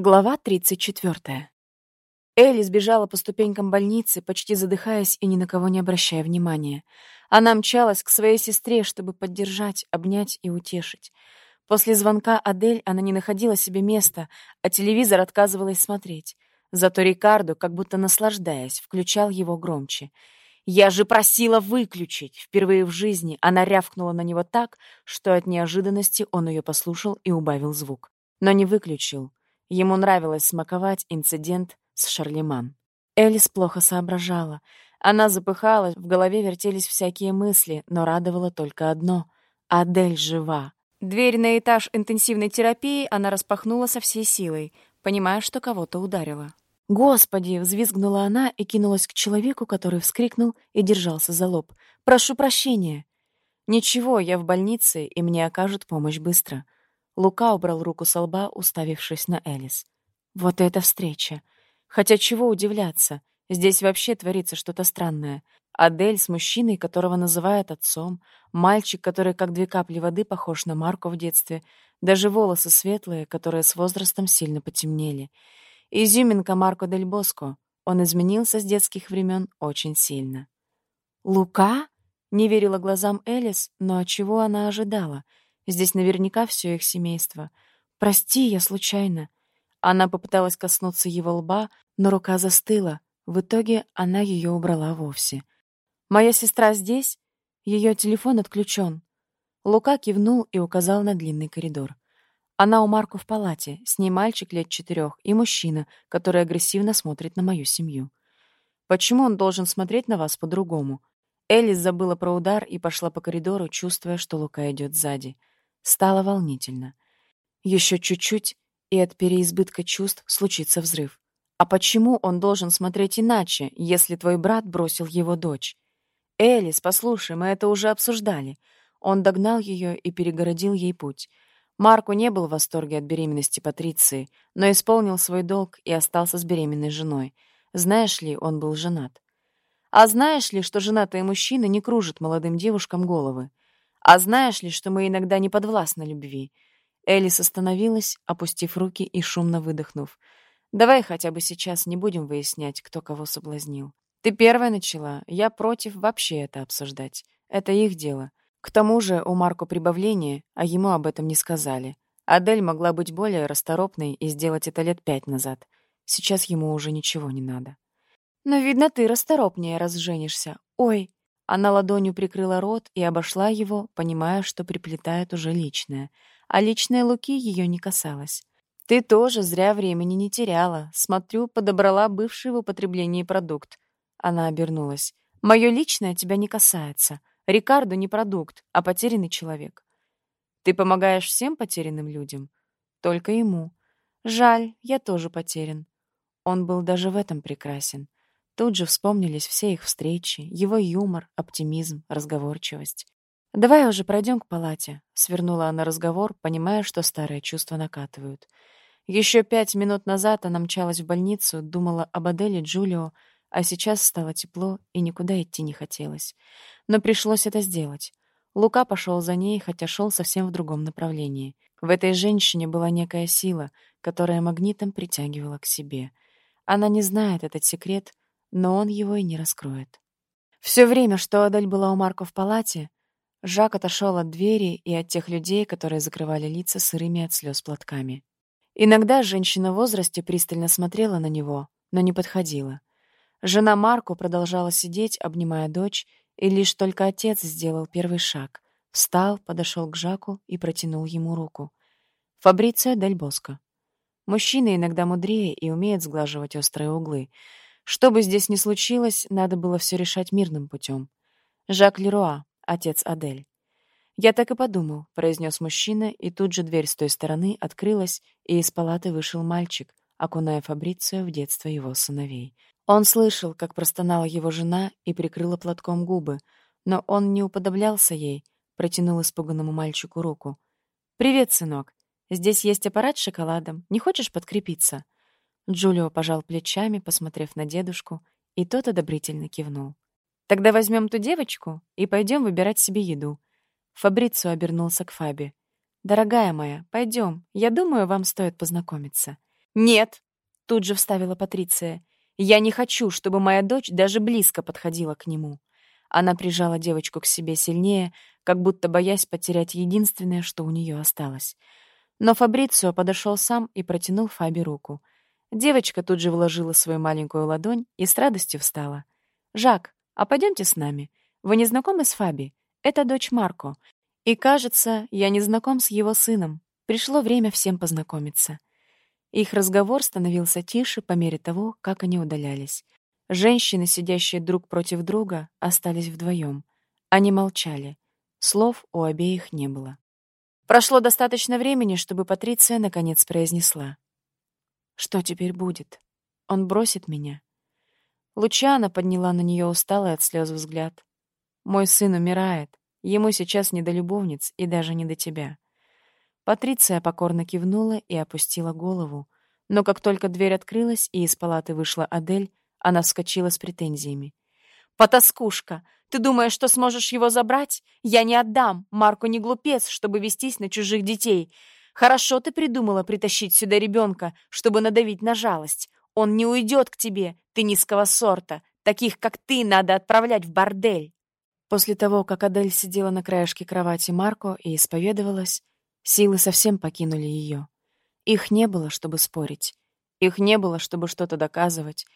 Глава 34. Элли сбежала по ступенькам больницы, почти задыхаясь и ни на кого не обращая внимания. Она мчалась к своей сестре, чтобы поддержать, обнять и утешить. После звонка Адель она не находила себе места, а телевизор отказывалась смотреть. Зато Рикардо, как будто наслаждаясь, включал его громче. «Я же просила выключить!» Впервые в жизни она рявкнула на него так, что от неожиданности он ее послушал и убавил звук. Но не выключил, Ему нравилось смаковать инцидент с Шарлеман. Элис плохо соображала. Она запыхалась, в голове вертелись всякие мысли, но радовало только одно — Адель жива. Дверь на этаж интенсивной терапии она распахнула со всей силой, понимая, что кого-то ударила. «Господи!» — взвизгнула она и кинулась к человеку, который вскрикнул и держался за лоб. «Прошу прощения!» «Ничего, я в больнице, и мне окажут помощь быстро». Лука убрал руку со лба, уставившись на Элис. Вот это встреча! Хотя чего удивляться? Здесь вообще творится что-то странное. Адель с мужчиной, которого называют отцом, мальчик, который как две капли воды похож на Марку в детстве, даже волосы светлые, которые с возрастом сильно потемнели. Изюминка Марко Дель Боско. Он изменился с детских времен очень сильно. «Лука?» — не верила глазам Элис, но чего она ожидала — Здесь наверняка все их семейство. Прости, я случайно. Она попыталась коснуться его лба, но рука застыла. В итоге она ее убрала вовсе. Моя сестра здесь? Ее телефон отключен. Лука кивнул и указал на длинный коридор. Она у Марку в палате, с ней мальчик лет четырех и мужчина, который агрессивно смотрит на мою семью. Почему он должен смотреть на вас по-другому? Элис забыла про удар и пошла по коридору, чувствуя, что Лука идет сзади. Стало волнительно. Еще чуть-чуть, и от переизбытка чувств случится взрыв. А почему он должен смотреть иначе, если твой брат бросил его дочь? Элис, послушай, мы это уже обсуждали. Он догнал ее и перегородил ей путь. Марку не был в восторге от беременности Патриции, но исполнил свой долг и остался с беременной женой. Знаешь ли, он был женат. А знаешь ли, что женатые мужчины не кружат молодым девушкам головы? А знаешь ли, что мы иногда не подвластны любви?» Элис остановилась, опустив руки и шумно выдохнув. «Давай хотя бы сейчас не будем выяснять, кто кого соблазнил. Ты первая начала, я против вообще это обсуждать. Это их дело. К тому же у Марко прибавление, а ему об этом не сказали. Адель могла быть более расторопной и сделать это лет пять назад. Сейчас ему уже ничего не надо. Но, видно, ты расторопнее, раз женишься. Ой, она ладонью прикрыла рот и обошла его, понимая, что приплетает уже личное. А личное Луки ее не касалось. «Ты тоже зря времени не теряла. Смотрю, подобрала бывший в употреблении продукт». Она обернулась. «Мое личное тебя не касается. Рикардо не продукт, а потерянный человек». «Ты помогаешь всем потерянным людям?» «Только ему. Жаль, я тоже потерян». Он был даже в этом прекрасен. Тут же вспомнились все их встречи, его юмор, оптимизм, разговорчивость. «Давай уже пройдем к палате», — свернула она разговор, понимая, что старые чувства накатывают. Еще пять минут назад она мчалась в больницу, думала об Аделе Джулио, а сейчас стало тепло и никуда идти не хотелось. Но пришлось это сделать. Лука пошел за ней, хотя шел совсем в другом направлении. В этой женщине была некая сила, которая магнитом притягивала к себе. Она не знает этот секрет, но он его и не раскроет. Все время, что Адель была у Марко в палате, Жак отошел от двери и от тех людей, которые закрывали лица сырыми от слез платками. Иногда женщина в возрасте пристально смотрела на него, но не подходила. Жена Марко продолжала сидеть, обнимая дочь, и лишь только отец сделал первый шаг. Встал, подошел к Жаку и протянул ему руку. Фабрицио Дель Боско. Мужчина иногда мудрее и умеет сглаживать острые углы — что бы здесь ни случилось, надо было все решать мирным путем. Жак Леруа, отец Адель. «Я так и подумал», — произнес мужчина, и тут же дверь с той стороны открылась, и из палаты вышел мальчик, окуная Фабрицио в детство его сыновей. Он слышал, как простонала его жена и прикрыла платком губы, но он не уподоблялся ей, протянул испуганному мальчику руку. «Привет, сынок. Здесь есть аппарат с шоколадом. Не хочешь подкрепиться?» Джулио пожал плечами, посмотрев на дедушку, и тот одобрительно кивнул. «Тогда возьмем ту девочку и пойдем выбирать себе еду». Фабрицо обернулся к Фаби. «Дорогая моя, пойдем. Я думаю, вам стоит познакомиться». «Нет», — тут же вставила Патриция. «Я не хочу, чтобы моя дочь даже близко подходила к нему». Она прижала девочку к себе сильнее, как будто боясь потерять единственное, что у нее осталось. Но Фабрицио подошел сам и протянул Фаби руку. Девочка тут же вложила свою маленькую ладонь и с радостью встала. «Жак, а пойдемте с нами. Вы не знакомы с Фаби? Это дочь Марко. И, кажется, я не знаком с его сыном. Пришло время всем познакомиться». Их разговор становился тише по мере того, как они удалялись. Женщины, сидящие друг против друга, остались вдвоем. Они молчали. Слов у обеих не было. Прошло достаточно времени, чтобы Патриция наконец произнесла. «Что теперь будет? Он бросит меня?» Лучана подняла на нее усталый от слез взгляд. «Мой сын умирает. Ему сейчас не до любовниц и даже не до тебя». Патриция покорно кивнула и опустила голову, но как только дверь открылась и из палаты вышла Адель, она вскочила с претензиями. «Потаскушка! Ты думаешь, что сможешь его забрать? Я не отдам! Марко не глупец, чтобы вестись на чужих детей. Хорошо ты придумала притащить сюда ребенка, чтобы надавить на жалость. Он не уйдет к тебе, ты низкого сорта. Таких, как ты, надо отправлять в бордель!» После того, как Адель сидела на краешке кровати Марко и исповедовалась, силы совсем покинули ее. Их не было, чтобы спорить. Их не было, чтобы что-то доказывать.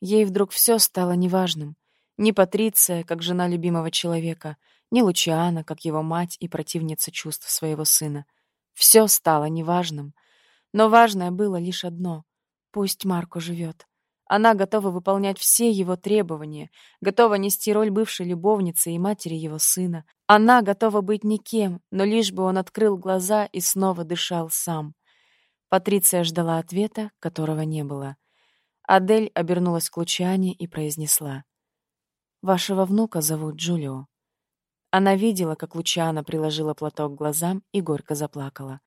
Ей вдруг все стало неважным. Ни Патриция, как жена любимого человека, ни Лучиана, как его мать и противница чувств своего сына. Все стало неважным. Но важное было лишь одно — пусть Марко живет. Она готова выполнять все его требования, готова нести роль бывшей любовницы и матери его сына. Она готова быть никем, но лишь бы он открыл глаза и снова дышал сам. Патриция ждала ответа, которого не было. Адель обернулась к Лучиане и произнесла. «Вашего внука зовут Джулио». Она видела, как Лучиана приложила платок к глазам и горько заплакала.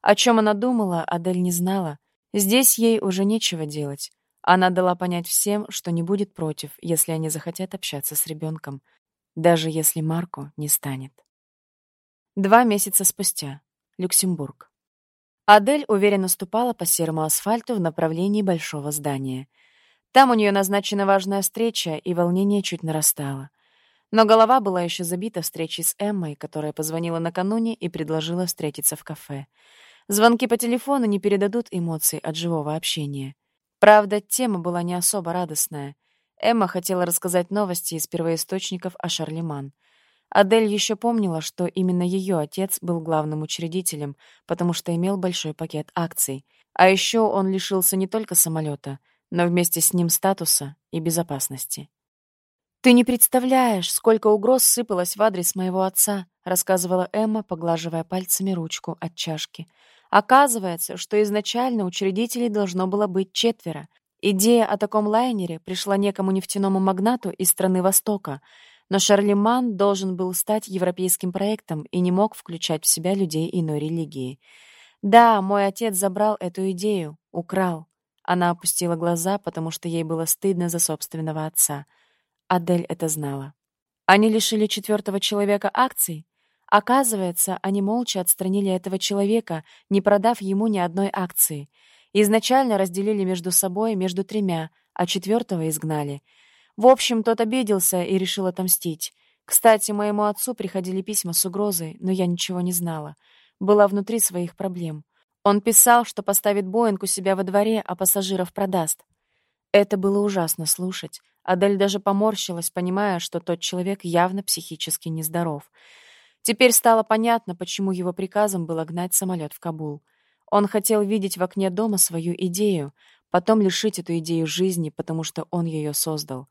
О чем она думала, Адель не знала. Здесь ей уже нечего делать. Она дала понять всем, что не будет против, если они захотят общаться с ребенком, даже если Марко не станет. Два месяца спустя. Люксембург. Адель уверенно ступала по серому асфальту в направлении большого здания. Там у нее назначена важная встреча, и волнение чуть нарастало. Но голова была еще забита встречей с Эммой, которая позвонила накануне и предложила встретиться в кафе. Звонки по телефону не передадут эмоций от живого общения. Правда, тема была не особо радостная. Эмма хотела рассказать новости из первоисточников о Шарлеман. Адель еще помнила, что именно ее отец был главным учредителем, потому что имел большой пакет акций. А еще он лишился не только самолета, но вместе с ним статуса и безопасности. «Ты не представляешь, сколько угроз сыпалось в адрес моего отца», рассказывала Эмма, поглаживая пальцами ручку от чашки. «Оказывается, что изначально учредителей должно было быть четверо. Идея о таком лайнере пришла некому нефтяному магнату из страны Востока — но Шарлеман должен был стать европейским проектом и не мог включать в себя людей иной религии. Да, мой отец забрал эту идею, украл. Она опустила глаза, потому что ей было стыдно за собственного отца. Адель это знала. Они лишили четвертого человека акций? Оказывается, они молча отстранили этого человека, не продав ему ни одной акции. Изначально разделили между собой между тремя, а четвертого изгнали — в общем, тот обиделся и решил отомстить. Кстати, моему отцу приходили письма с угрозой, но я ничего не знала. Была внутри своих проблем. Он писал, что поставит Боинг у себя во дворе, а пассажиров продаст. Это было ужасно слушать. Адель даже поморщилась, понимая, что тот человек явно психически нездоров. Теперь стало понятно, почему его приказом было гнать самолет в Кабул. Он хотел видеть в окне дома свою идею, потом лишить эту идею жизни, потому что он ее создал.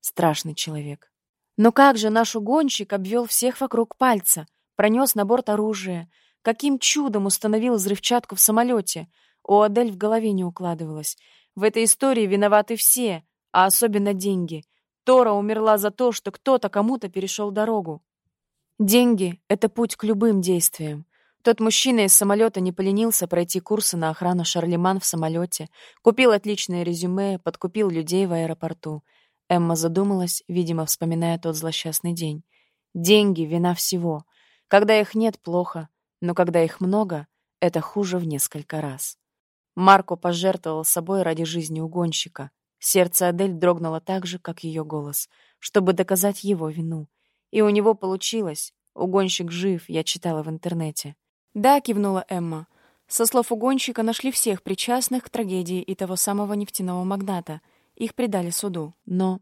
Страшный человек. Но как же наш угонщик обвел всех вокруг пальца, пронес на борт оружие, каким чудом установил взрывчатку в самолете? У Адель в голове не укладывалось. В этой истории виноваты все, а особенно деньги. Тора умерла за то, что кто-то кому-то перешел дорогу. Деньги — это путь к любым действиям. Тот мужчина из самолета не поленился пройти курсы на охрану Шарлеман в самолете, купил отличное резюме, подкупил людей в аэропорту — Эмма задумалась, видимо, вспоминая тот злосчастный день. Деньги — вина всего. Когда их нет — плохо, но когда их много — это хуже в несколько раз. Марко пожертвовал собой ради жизни угонщика. Сердце Адель дрогнуло так же, как ее голос, чтобы доказать его вину. И у него получилось. Угонщик жив, я читала в интернете. «Да», — кивнула Эмма. Со слов угонщика нашли всех причастных к трагедии и того самого нефтяного магната. Их предали суду. Но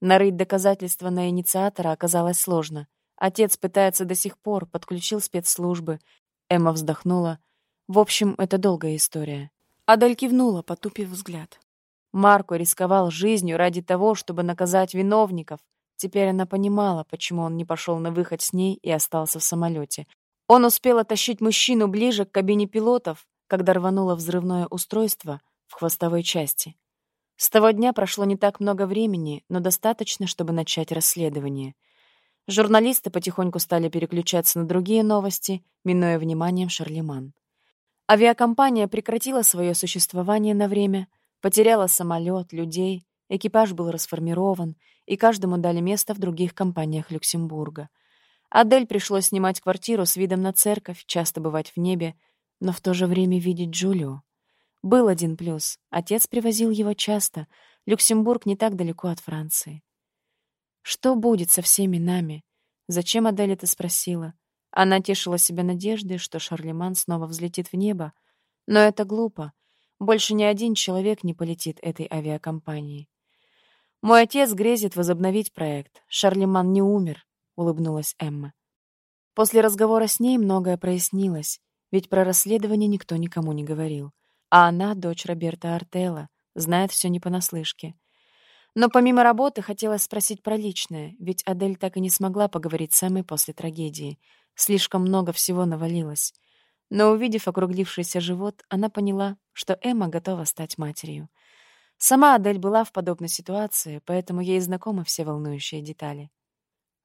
нарыть доказательства на инициатора оказалось сложно. Отец пытается до сих пор, подключил спецслужбы. Эмма вздохнула. В общем, это долгая история. Адель кивнула, потупив взгляд. Марко рисковал жизнью ради того, чтобы наказать виновников. Теперь она понимала, почему он не пошел на выход с ней и остался в самолете. Он успел оттащить мужчину ближе к кабине пилотов, когда рвануло взрывное устройство в хвостовой части. С того дня прошло не так много времени, но достаточно, чтобы начать расследование. Журналисты потихоньку стали переключаться на другие новости, минуя вниманием Шарлеман. Авиакомпания прекратила свое существование на время, потеряла самолет, людей, экипаж был расформирован, и каждому дали место в других компаниях Люксембурга. Адель пришлось снимать квартиру с видом на церковь, часто бывать в небе, но в то же время видеть Джулию. Был один плюс. Отец привозил его часто. Люксембург не так далеко от Франции. Что будет со всеми нами? Зачем Адель это спросила? Она тешила себя надеждой, что Шарлеман снова взлетит в небо. Но это глупо. Больше ни один человек не полетит этой авиакомпанией. «Мой отец грезит возобновить проект. Шарлеман не умер», — улыбнулась Эмма. После разговора с ней многое прояснилось, ведь про расследование никто никому не говорил. А она, дочь Роберта Артелла, знает все не понаслышке. Но помимо работы хотелось спросить про личное, ведь Адель так и не смогла поговорить с Эммой после трагедии — Слишком много всего навалилось. Но, увидев округлившийся живот, она поняла, что Эмма готова стать матерью. Сама Адель была в подобной ситуации, поэтому ей знакомы все волнующие детали.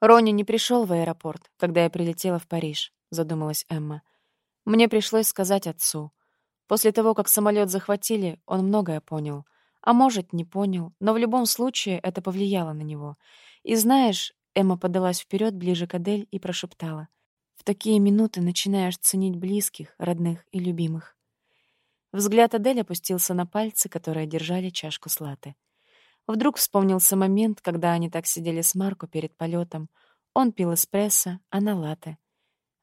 «Ронни не пришел в аэропорт, когда я прилетела в Париж», — задумалась Эмма. «Мне пришлось сказать отцу. После того, как самолет захватили, он многое понял. А может, не понял, но в любом случае это повлияло на него. И знаешь, Эмма подалась вперед ближе к Адель и прошептала. В такие минуты начинаешь ценить близких, родных и любимых. Взгляд Адель опустился на пальцы, которые держали чашку с латте. Вдруг вспомнился момент, когда они так сидели с Марко перед полетом. Он пил эспрессо, она латте.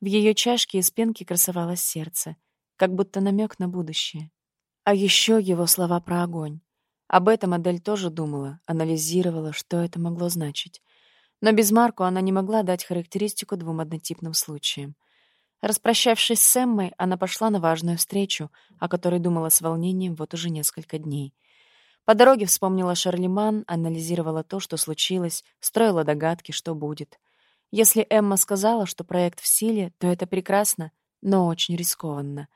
В ее чашке из пенки красовалось сердце, как будто намек на будущее. А еще его слова про огонь. Об этом Адель тоже думала, анализировала, что это могло значить. Но без Марко она не могла дать характеристику двум однотипным случаям. Распрощавшись с Эммой, она пошла на важную встречу, о которой думала с волнением вот уже несколько дней. По дороге вспомнила Шарлеман, анализировала то, что случилось, строила догадки, что будет. Если Эмма сказала, что проект в силе, то это прекрасно, но очень рискованно.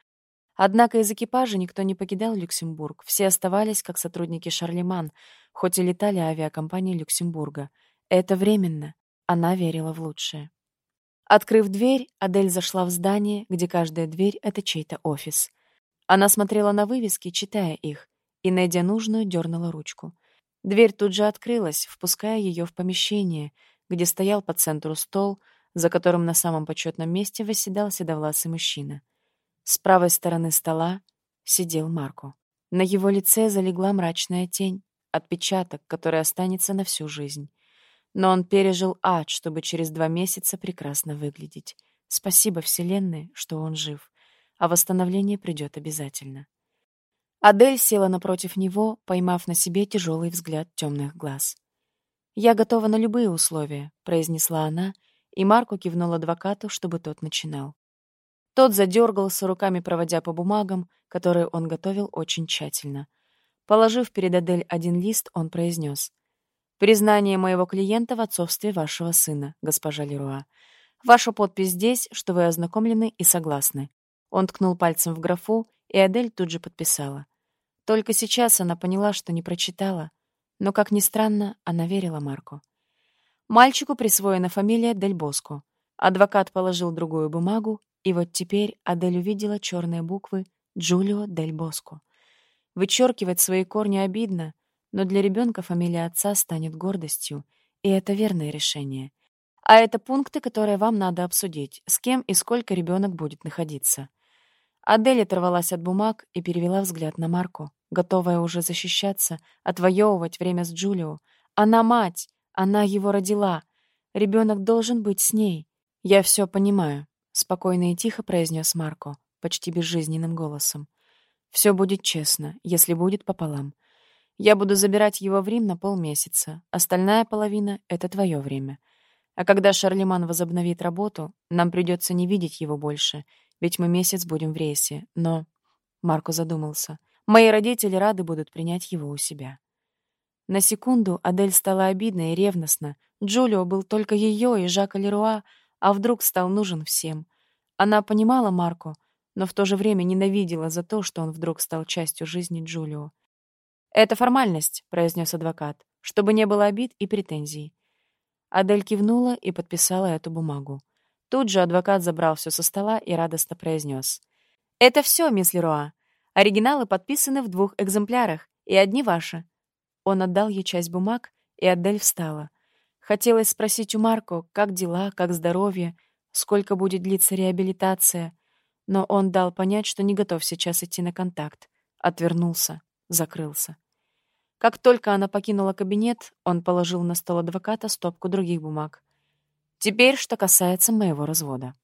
Однако из экипажа никто не покидал Люксембург, все оставались как сотрудники Шарлеман, хоть и летали авиакомпании Люксембурга — это временно. Она верила в лучшее. Открыв дверь, Адель зашла в здание, где каждая дверь — это чей-то офис. Она смотрела на вывески, читая их, и, найдя нужную, дернула ручку. Дверь тут же открылась, впуская ее в помещение, где стоял по центру стол, за которым на самом почетном месте восседал седовласый мужчина. С правой стороны стола сидел Марко. На его лице залегла мрачная тень, отпечаток, который останется на всю жизнь. Но он пережил ад, чтобы через два месяца прекрасно выглядеть. Спасибо Вселенной, что он жив, а восстановление придет обязательно. Адель села напротив него, поймав на себе тяжелый взгляд темных глаз. «Я готова на любые условия», — произнесла она, и Марку кивнул адвокату, чтобы тот начинал. Тот задергался, руками проводя по бумагам, которые он готовил очень тщательно. Положив перед Адель один лист, он произнес. Признание моего клиента в отцовстве вашего сына, госпожа Леруа. Ваша подпись здесь, что вы ознакомлены и согласны. Он ткнул пальцем в графу, и Адель тут же подписала. Только сейчас она поняла, что не прочитала, но, как ни странно, она верила Марку. Мальчику присвоена фамилия Дель Боско. Адвокат положил другую бумагу, и вот теперь Адель увидела черные буквы «Джулио Дель Боско». Вычеркивать свои корни обидно, но для ребенка фамилия отца станет гордостью, и это верное решение. А это пункты, которые вам надо обсудить, с кем и сколько ребенок будет находиться. Адель оторвалась от бумаг и перевела взгляд на Марку, готовая уже защищаться, отвоевывать время с Джулио. Она мать, она его родила. Ребенок должен быть с ней. Я все понимаю, спокойно и тихо произнес Марко, почти безжизненным голосом. Все будет честно, если будет пополам. Я буду забирать его в Рим на полмесяца. Остальная половина — это твое время. А когда Шарлеман возобновит работу, нам придется не видеть его больше, ведь мы месяц будем в рейсе. Но... Марко задумался. Мои родители рады будут принять его у себя. На секунду Адель стала обидна и ревностна. Джулио был только ее и Жака Леруа, а вдруг стал нужен всем. Она понимала Марко, но в то же время ненавидела за то, что он вдруг стал частью жизни Джулио. «Это формальность», — произнес адвокат, «чтобы не было обид и претензий». Адель кивнула и подписала эту бумагу. Тут же адвокат забрал все со стола и радостно произнес. «Это все, мисс Леруа. Оригиналы подписаны в двух экземплярах, и одни ваши». Он отдал ей часть бумаг, и Адель встала. Хотелось спросить у Марко, как дела, как здоровье, сколько будет длиться реабилитация, но он дал понять, что не готов сейчас идти на контакт. Отвернулся, закрылся. Как только она покинула кабинет, он положил на стол адвоката стопку других бумаг. Теперь, что касается моего развода.